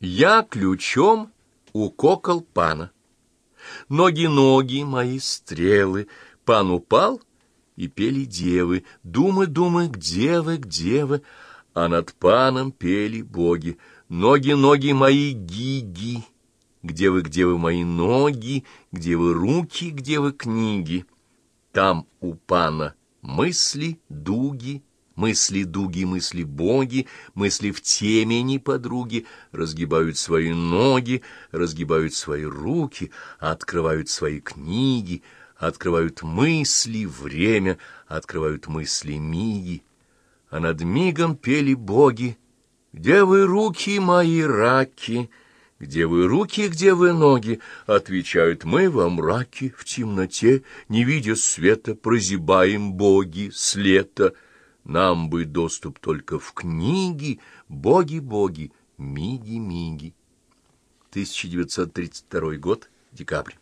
Я ключом укокал пана. Ноги-ноги мои стрелы, пан упал, и пели девы. Думы, думы, где вы, где вы? А над паном пели боги. Ноги-ноги мои гиги. Где вы, где вы, мои ноги? Где вы, руки, где вы, книги? Там у пана мысли, дуги, Мысли дуги, мысли боги, мысли в темени подруги разгибают свои ноги, разгибают свои руки, открывают свои книги, открывают мысли, время, открывают мысли миги. А над мигом пели боги. «Где вы, руки мои, раки?» «Где вы руки, где вы ноги?» Отвечают мы во мраке, в темноте, Не видя света, прозябаем боги с лета. Нам бы доступ только в книги, боги-боги, миги-миги. 1932 год, декабрь.